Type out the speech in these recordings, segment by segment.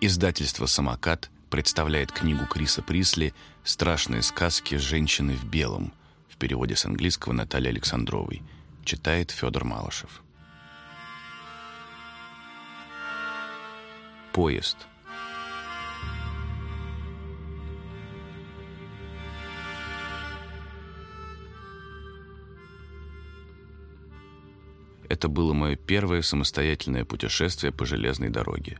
Издательство «Самокат» представляет книгу Криса Присли «Страшные сказки женщины в белом» в переводе с английского Натальи Александровой. Читает Федор Малышев. Поезд. Это было мое первое самостоятельное путешествие по железной дороге.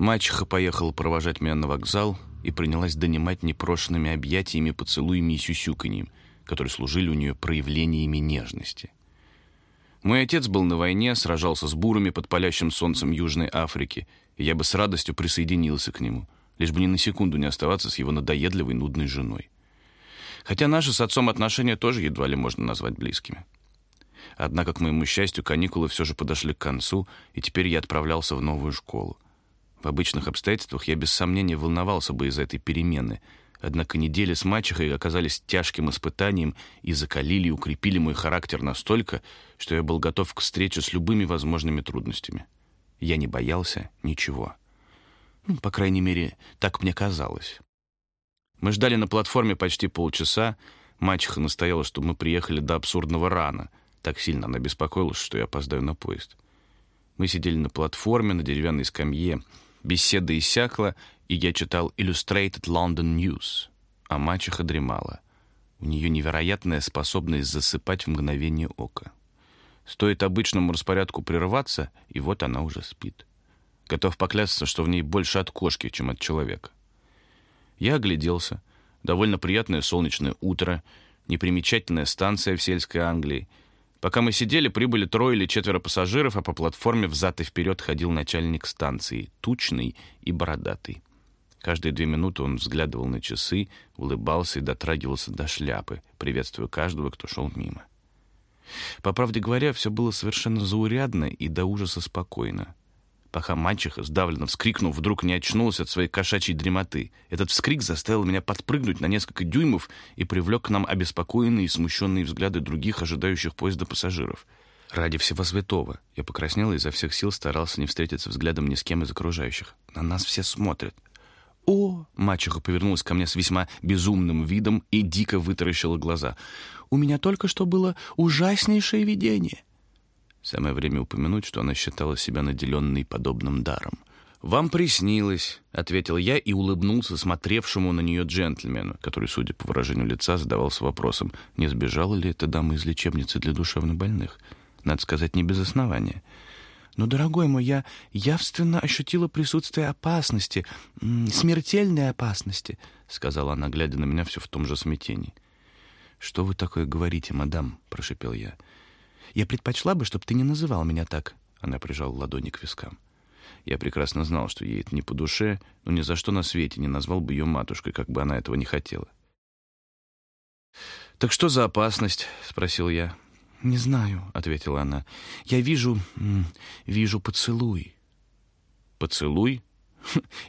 Мачеха поехала провожать меня на вокзал и принялась донимать непрошенными объятиями, поцелуями и сюсюканьем, которые служили у нее проявлениями нежности. Мой отец был на войне, сражался с бурами под палящим солнцем Южной Африки, и я бы с радостью присоединился к нему, лишь бы ни на секунду не оставаться с его надоедливой, нудной женой. Хотя наши с отцом отношения тоже едва ли можно назвать близкими. Однако, к моему счастью, каникулы все же подошли к концу, и теперь я отправлялся в новую школу. В обычных обстоятельствах я без сомнения волновался бы из-за этой перемены, однако недели с мачехой оказались тяжким испытанием и закалили и укрепили мой характер настолько, что я был готов к встрече с любыми возможными трудностями. Я не боялся ничего. Ну, по крайней мере, так мне казалось. Мы ждали на платформе почти полчаса. Мачеха настояла, чтобы мы приехали до абсурдного рано — так сильно она беспокоилась, что я опоздаю на поезд. Мы сидели на платформе, на деревянной скамье. Беседа иссякла, и я читал Illustrated London News. А мачеха дремала. У нее невероятная способность засыпать в мгновение ока. Стоит обычному распорядку прерваться, и вот она уже спит. Готов поклясться, что в ней больше от кошки, чем от человека. Я огляделся. Довольно приятное солнечное утро, непримечательная станция в сельской Англии — Пока мы сидели, прибыли трое или четверо пассажиров, а по платформе взад и вперед ходил начальник станции, тучный и бородатый. Каждые две минуты он взглядывал на часы, улыбался и дотрагивался до шляпы, приветствуя каждого, кто шел мимо. По правде говоря, все было совершенно заурядно и до ужаса спокойно пока мачеха, сдавленно вскрикнув, вдруг не очнулась от своей кошачьей дремоты. Этот вскрик заставил меня подпрыгнуть на несколько дюймов и привлек к нам обеспокоенные и смущенные взгляды других ожидающих поезда пассажиров. Ради всего святого. Я покраснел и изо всех сил старался не встретиться взглядом ни с кем из окружающих. На нас все смотрят. «О!» — мачеха повернулась ко мне с весьма безумным видом и дико вытаращила глаза. «У меня только что было ужаснейшее видение». Самое время упомянуть, что она считала себя наделенной подобным даром. «Вам приснилось», — ответил я и улыбнулся смотревшему на нее джентльмену, который, судя по выражению лица, задавался вопросом, не сбежала ли эта дама из лечебницы для душевнобольных. Надо сказать, не без основания. «Но, дорогой мой, я явственно ощутила присутствие опасности, смертельной опасности», — сказала она, глядя на меня все в том же смятении. «Что вы такое говорите, мадам?» — прошепел я. Я предпочла бы, чтобы ты не называл меня так. Она прижала ладони к вискам. Я прекрасно знал, что ей это не по душе, но ни за что на свете не назвал бы ее матушкой, как бы она этого не хотела. «Так что за опасность?» — спросил я. «Не знаю», — ответила она. «Я вижу... вижу поцелуй». «Поцелуй?»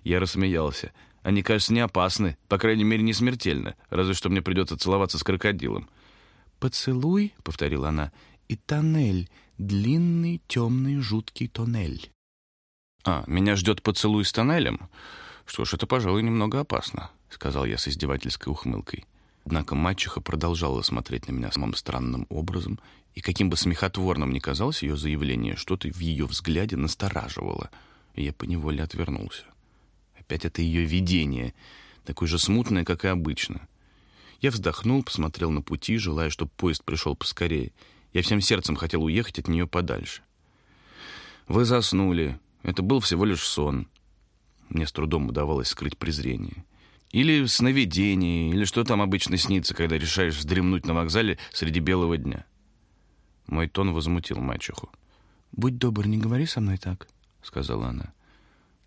Я рассмеялся. «Они, кажется, не опасны, по крайней мере, не смертельно, разве что мне придется целоваться с крокодилом». «Поцелуй?» — повторила она и тоннель, длинный, темный, жуткий тоннель. «А, меня ждет поцелуй с тоннелем? Что ж, это, пожалуй, немного опасно», — сказал я с издевательской ухмылкой. Однако мачеха продолжала смотреть на меня самым странным образом, и каким бы смехотворным ни казалось ее заявление, что-то в ее взгляде настораживало, и я поневоле отвернулся. Опять это ее видение, такое же смутное, как и обычно. Я вздохнул, посмотрел на пути, желая, чтобы поезд пришел поскорее, я всем сердцем хотел уехать от нее подальше. Вы заснули. Это был всего лишь сон. Мне с трудом удавалось скрыть презрение. Или сновидение, или что там обычно снится, когда решаешь вздремнуть на вокзале среди белого дня. Мой тон возмутил мачеху. «Будь добр, не говори со мной так», — сказала она.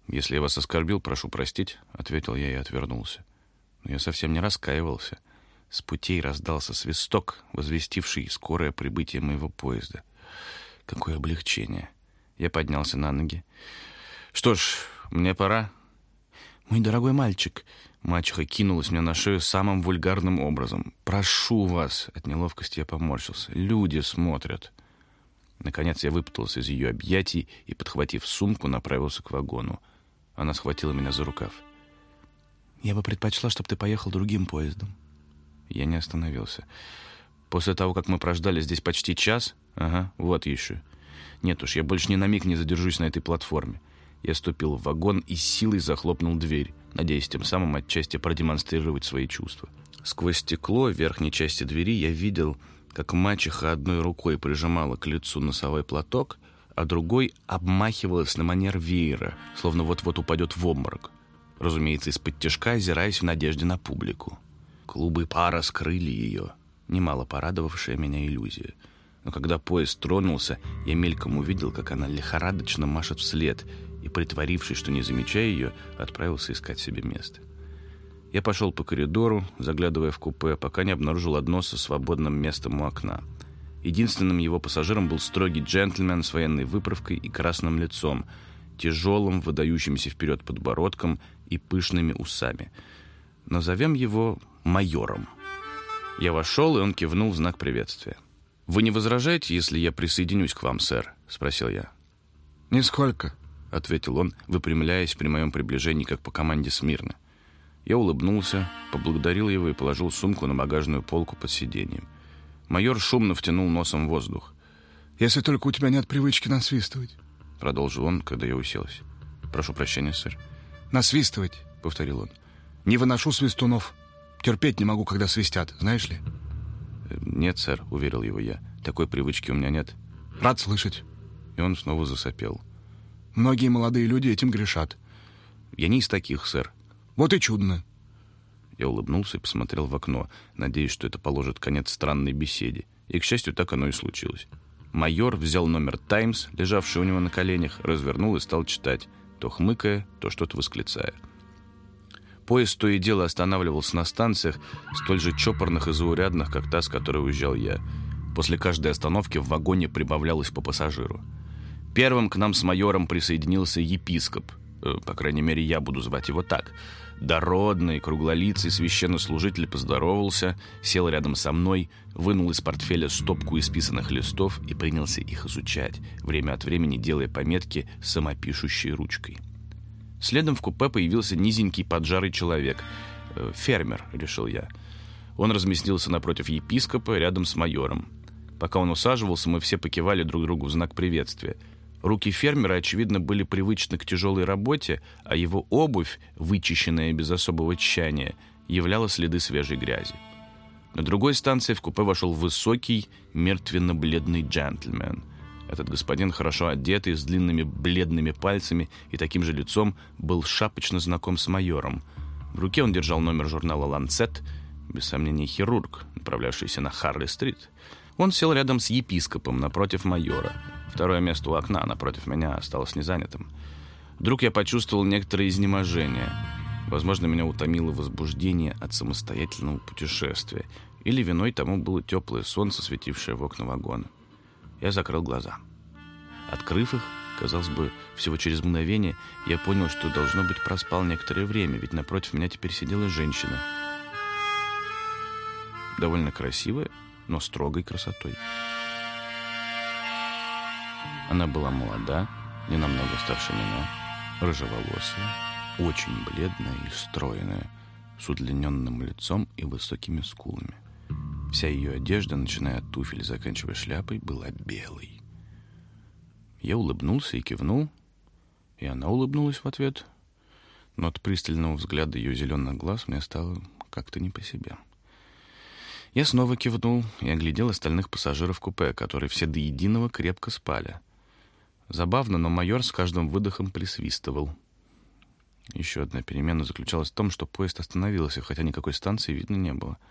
«Если я вас оскорбил, прошу простить», — ответил я и отвернулся. Но я совсем не раскаивался. С путей раздался свисток, возвестивший скорое прибытие моего поезда. Какое облегчение. Я поднялся на ноги. Что ж, мне пора. Мой дорогой мальчик, мачеха кинулась мне на шею самым вульгарным образом. Прошу вас, от неловкости я поморщился. Люди смотрят. Наконец я выпутался из ее объятий и, подхватив сумку, направился к вагону. Она схватила меня за рукав. «Я бы предпочла, чтобы ты поехал другим поездом». Я не остановился. После того, как мы прождали здесь почти час... Ага, вот еще. Нет уж, я больше ни на миг не задержусь на этой платформе. Я ступил в вагон и силой захлопнул дверь, надеясь тем самым отчасти продемонстрировать свои чувства. Сквозь стекло в верхней части двери я видел, как мачеха одной рукой прижимала к лицу носовой платок, а другой обмахивалась на манер веера, словно вот-вот упадет в обморок. Разумеется, из-под тяжка озираясь в надежде на публику. Клубы пара скрыли ее, немало порадовавшая меня иллюзия. Но когда поезд тронулся, я мельком увидел, как она лихорадочно машет вслед, и, притворившись, что не замечая ее, отправился искать себе место. Я пошел по коридору, заглядывая в купе, пока не обнаружил одно со свободным местом у окна. Единственным его пассажиром был строгий джентльмен с военной выправкой и красным лицом, тяжелым, выдающимся вперед подбородком и пышными усами. Назовем его майором. Я вошел, и он кивнул в знак приветствия. «Вы не возражаете, если я присоединюсь к вам, сэр?» — спросил я. «Нисколько», — ответил он, выпрямляясь при моем приближении, как по команде смирно. Я улыбнулся, поблагодарил его и положил сумку на багажную полку под сиденьем. Майор шумно втянул носом воздух. «Если только у тебя нет привычки насвистывать», — продолжил он, когда я уселась. «Прошу прощения, сэр». «Насвистывать», — повторил он. «Не выношу свистунов. Терпеть не могу, когда свистят, знаешь ли?» «Нет, сэр», — уверил его я. «Такой привычки у меня нет». «Рад слышать». И он снова засопел. «Многие молодые люди этим грешат». «Я не из таких, сэр». «Вот и чудно». Я улыбнулся и посмотрел в окно, надеясь, что это положит конец странной беседе. И, к счастью, так оно и случилось. Майор взял номер «Таймс», лежавший у него на коленях, развернул и стал читать, то хмыкая, то что-то восклицая. Поезд то и дело останавливался на станциях, столь же чопорных и заурядных, как та, с которой уезжал я. После каждой остановки в вагоне прибавлялось по пассажиру. Первым к нам с майором присоединился епископ. Э, по крайней мере, я буду звать его так. Дородный, круглолицый священнослужитель поздоровался, сел рядом со мной, вынул из портфеля стопку исписанных листов и принялся их изучать, время от времени делая пометки самопишущей ручкой. Следом в купе появился низенький поджарый человек. Э, «Фермер», — решил я. Он разместился напротив епископа, рядом с майором. Пока он усаживался, мы все покивали друг другу в знак приветствия. Руки фермера, очевидно, были привычны к тяжелой работе, а его обувь, вычищенная без особого тщания, являла следы свежей грязи. На другой станции в купе вошел высокий, мертвенно-бледный джентльмен — этот господин, хорошо одетый, с длинными бледными пальцами и таким же лицом, был шапочно знаком с майором. В руке он держал номер журнала «Ланцет», без сомнений хирург, направлявшийся на Харли-стрит. Он сел рядом с епископом напротив майора. Второе место у окна напротив меня осталось незанятым. Вдруг я почувствовал некоторое изнеможение. Возможно, меня утомило возбуждение от самостоятельного путешествия. Или виной тому было теплое солнце, светившее в окна вагона. Я закрыл глаза. Открыв их, казалось бы, всего через мгновение, я понял, что, должно быть, проспал некоторое время, ведь напротив меня теперь сидела женщина. Довольно красивая, но строгой красотой. Она была молода, не намного старше меня, рыжеволосая, очень бледная и стройная, с удлиненным лицом и высокими скулами. Вся ее одежда, начиная от туфель заканчивая шляпой, была белой. Я улыбнулся и кивнул, и она улыбнулась в ответ, но от пристального взгляда ее зеленых глаз мне стало как-то не по себе. Я снова кивнул и оглядел остальных пассажиров купе, которые все до единого крепко спали. Забавно, но майор с каждым выдохом присвистывал. Еще одна перемена заключалась в том, что поезд остановился, хотя никакой станции видно не было —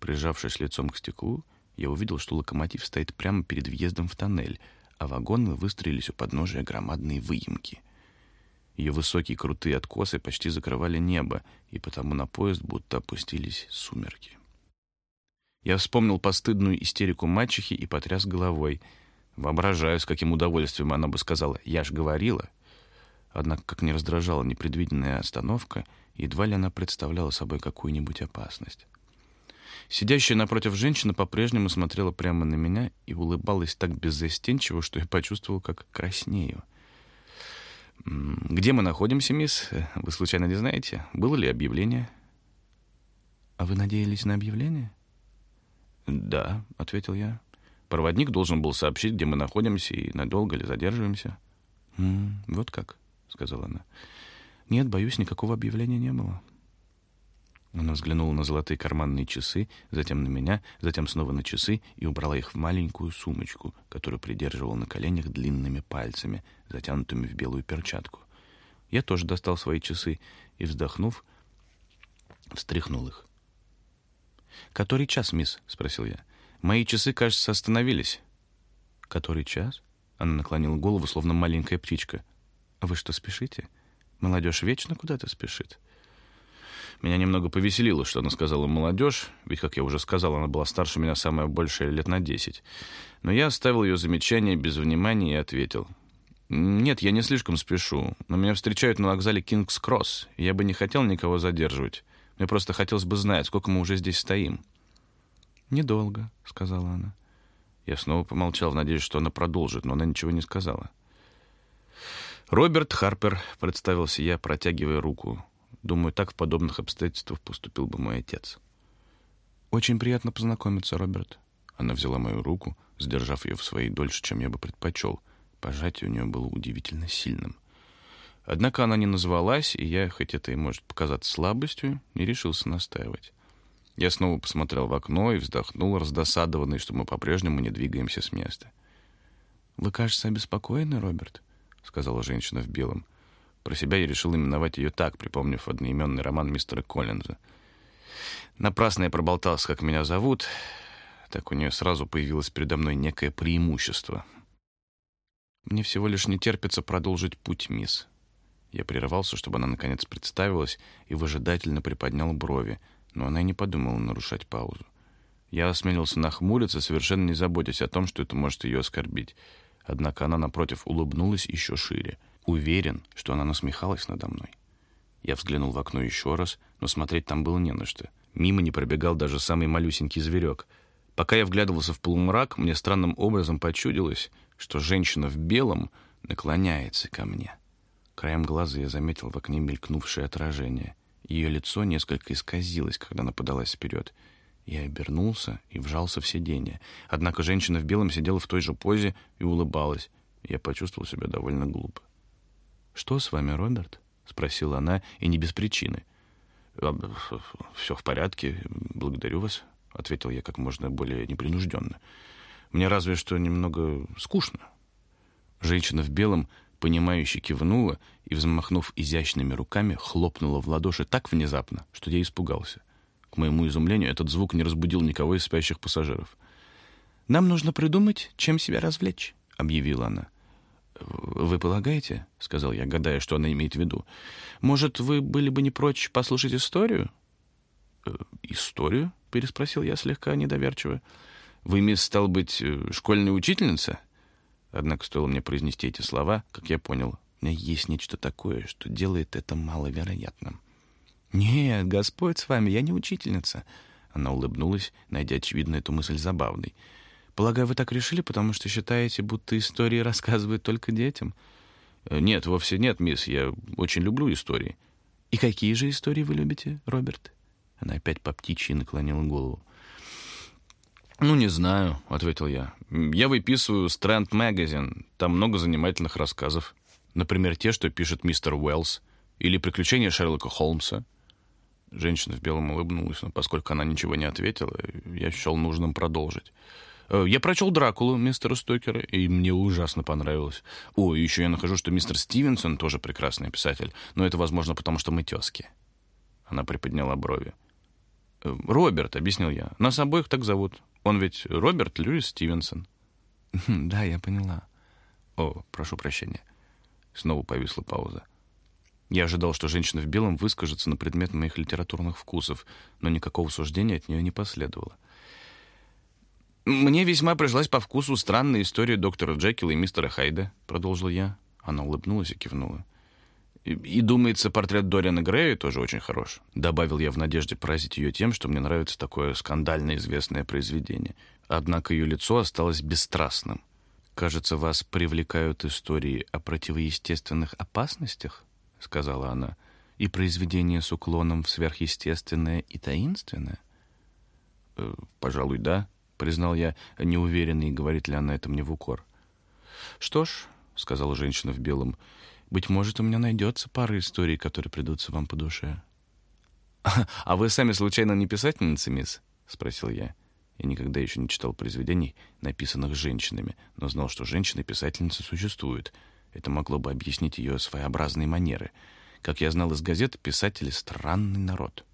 Прижавшись лицом к стеклу, я увидел, что локомотив стоит прямо перед въездом в тоннель, а вагоны выстроились у подножия громадной выемки. Ее высокие крутые откосы почти закрывали небо, и потому на поезд будто опустились сумерки. Я вспомнил постыдную истерику мачехи и потряс головой. Воображаю, с каким удовольствием она бы сказала «я ж говорила». Однако, как не раздражала непредвиденная остановка, едва ли она представляла собой какую-нибудь опасность. Сидящая напротив женщина по-прежнему смотрела прямо на меня и улыбалась так беззастенчиво, что я почувствовал, как краснею. «Где мы находимся, мисс? Вы случайно не знаете? Было ли объявление?» «А вы надеялись на объявление?» «Да», — ответил я. «Проводник должен был сообщить, где мы находимся и надолго ли задерживаемся». «М -м, «Вот как», — сказала она. «Нет, боюсь, никакого объявления не было». Она взглянула на золотые карманные часы, затем на меня, затем снова на часы и убрала их в маленькую сумочку, которую придерживал на коленях длинными пальцами, затянутыми в белую перчатку. Я тоже достал свои часы и, вздохнув, встряхнул их. «Который час, мисс?» — спросил я. «Мои часы, кажется, остановились». «Который час?» Она наклонила голову, словно маленькая птичка. «А вы что, спешите? Молодежь вечно куда-то спешит». Меня немного повеселило, что она сказала «молодежь», ведь, как я уже сказал, она была старше меня самое большее лет на десять. Но я оставил ее замечание без внимания и ответил. «Нет, я не слишком спешу, но меня встречают на вокзале Кингс-Кросс, и я бы не хотел никого задерживать. Мне просто хотелось бы знать, сколько мы уже здесь стоим». «Недолго», — сказала она. Я снова помолчал в надежде, что она продолжит, но она ничего не сказала. «Роберт Харпер», — представился я, протягивая руку. Думаю, так в подобных обстоятельствах поступил бы мой отец. «Очень приятно познакомиться, Роберт». Она взяла мою руку, сдержав ее в своей дольше, чем я бы предпочел. Пожатие у нее было удивительно сильным. Однако она не назвалась, и я, хоть это и может показаться слабостью, не решился настаивать. Я снова посмотрел в окно и вздохнул, раздосадованный, что мы по-прежнему не двигаемся с места. «Вы, кажется, обеспокоены, Роберт?» — сказала женщина в белом. — про себя я решил именовать ее так, припомнив одноименный роман мистера Коллинза. Напрасно я проболтался, как меня зовут. Так у нее сразу появилось передо мной некое преимущество. Мне всего лишь не терпится продолжить путь, мисс. Я прервался, чтобы она наконец представилась, и выжидательно приподнял брови, но она и не подумала нарушать паузу. Я осмелился нахмуриться, совершенно не заботясь о том, что это может ее оскорбить. Однако она, напротив, улыбнулась еще шире — Уверен, что она насмехалась надо мной. Я взглянул в окно еще раз, но смотреть там было не на что. Мимо не пробегал даже самый малюсенький зверек. Пока я вглядывался в полумрак, мне странным образом почудилось, что женщина в белом наклоняется ко мне. Краем глаза я заметил в окне мелькнувшее отражение. Ее лицо несколько исказилось, когда она подалась вперед. Я обернулся и вжался в сиденье. Однако женщина в белом сидела в той же позе и улыбалась. Я почувствовал себя довольно глупо. «Что с вами, Роберт?» — спросила она, и не без причины. «А, «Все в порядке, благодарю вас», — ответил я как можно более непринужденно. «Мне разве что немного скучно». Женщина в белом, понимающе кивнула и, взмахнув изящными руками, хлопнула в ладоши так внезапно, что я испугался. К моему изумлению, этот звук не разбудил никого из спящих пассажиров. «Нам нужно придумать, чем себя развлечь», — объявила она. «Вы полагаете?» — сказал я, гадая, что она имеет в виду. «Может, вы были бы не прочь послушать историю?» «Э, «Историю?» — переспросил я слегка недоверчиво. «Вы, мисс, стал быть, э, школьная учительница?» Однако стоило мне произнести эти слова, как я понял, у меня есть нечто такое, что делает это маловероятным. «Нет, Господь с вами, я не учительница». Она улыбнулась, найдя, очевидно, эту мысль забавной. Полагаю, вы так решили, потому что считаете, будто истории рассказывают только детям? Э, нет, вовсе нет, мисс. Я очень люблю истории. И какие же истории вы любите, Роберт? Она опять по птичьи наклонила голову. «Ну, не знаю», — ответил я. «Я выписываю Strand Magazine. Там много занимательных рассказов. Например, те, что пишет мистер Уэллс. Или «Приключения Шерлока Холмса». Женщина в белом улыбнулась, но поскольку она ничего не ответила, я счел нужным продолжить. Э, я прочел «Дракулу» мистера Стокера, и мне ужасно понравилось. О, еще я нахожу, что мистер Стивенсон тоже прекрасный писатель, но это, возможно, потому что мы тезки. Она приподняла брови. «Э, «Роберт», — объяснил я. «Нас обоих так зовут. Он ведь Роберт Льюис Стивенсон». «Хм, «Да, я поняла». «О, прошу прощения». Снова повисла пауза. Я ожидал, что женщина в белом выскажется на предмет моих литературных вкусов, но никакого суждения от нее не последовало. «Мне весьма пришлась по вкусу странная история доктора Джекила и мистера Хайда», — продолжил я. Она улыбнулась и кивнула. «И, и думается, портрет Дориана Грея тоже очень хорош», — добавил я в надежде поразить ее тем, что мне нравится такое скандально известное произведение. Однако ее лицо осталось бесстрастным. «Кажется, вас привлекают истории о противоестественных опасностях», — сказала она, «и произведения с уклоном в сверхъестественное и таинственное». «Э, «Пожалуй, да», — признал я, неуверенный, говорит ли она это мне в укор. «Что ж», — сказала женщина в белом, — «быть может, у меня найдется пара историй, которые придутся вам по душе». «А вы сами случайно не писательница, мисс?» — спросил я. Я никогда еще не читал произведений, написанных женщинами, но знал, что женщины-писательницы существуют. Это могло бы объяснить ее своеобразные манеры. Как я знал из газет, писатели — странный народ.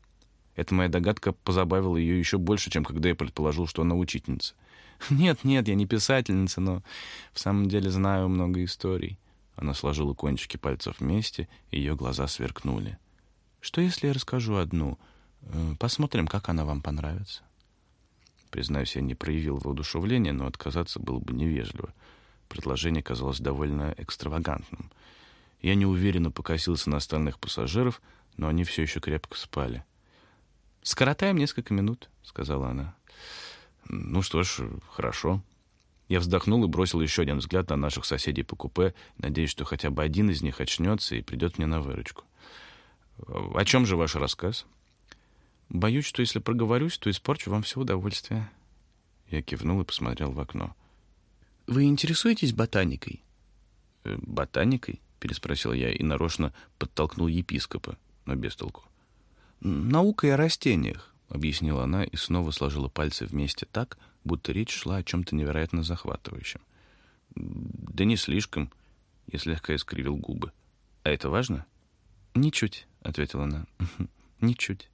Эта моя догадка позабавила ее еще больше, чем когда я предположил, что она учительница. «Нет, нет, я не писательница, но в самом деле знаю много историй». Она сложила кончики пальцев вместе, и ее глаза сверкнули. «Что, если я расскажу одну? Э, посмотрим, как она вам понравится». Признаюсь, я не проявил воодушевления, но отказаться было бы невежливо. Предложение казалось довольно экстравагантным. Я неуверенно покосился на остальных пассажиров, но они все еще крепко спали. «Скоротаем несколько минут», — сказала она. «Ну что ж, хорошо». Я вздохнул и бросил еще один взгляд на наших соседей по купе, надеясь, что хотя бы один из них очнется и придет мне на выручку. «О чем же ваш рассказ?» Боюсь, что если проговорюсь, то испорчу вам все удовольствие. Я кивнул и посмотрел в окно. Вы интересуетесь ботаникой? «Э, ботаникой? переспросил я и нарочно подтолкнул епископа, но без толку. Наукой о растениях, объяснила она и снова сложила пальцы вместе так, будто речь шла о чем-то невероятно захватывающем. Да не слишком, я слегка искривил губы. А это важно? Ничуть, ответила она. Ничуть.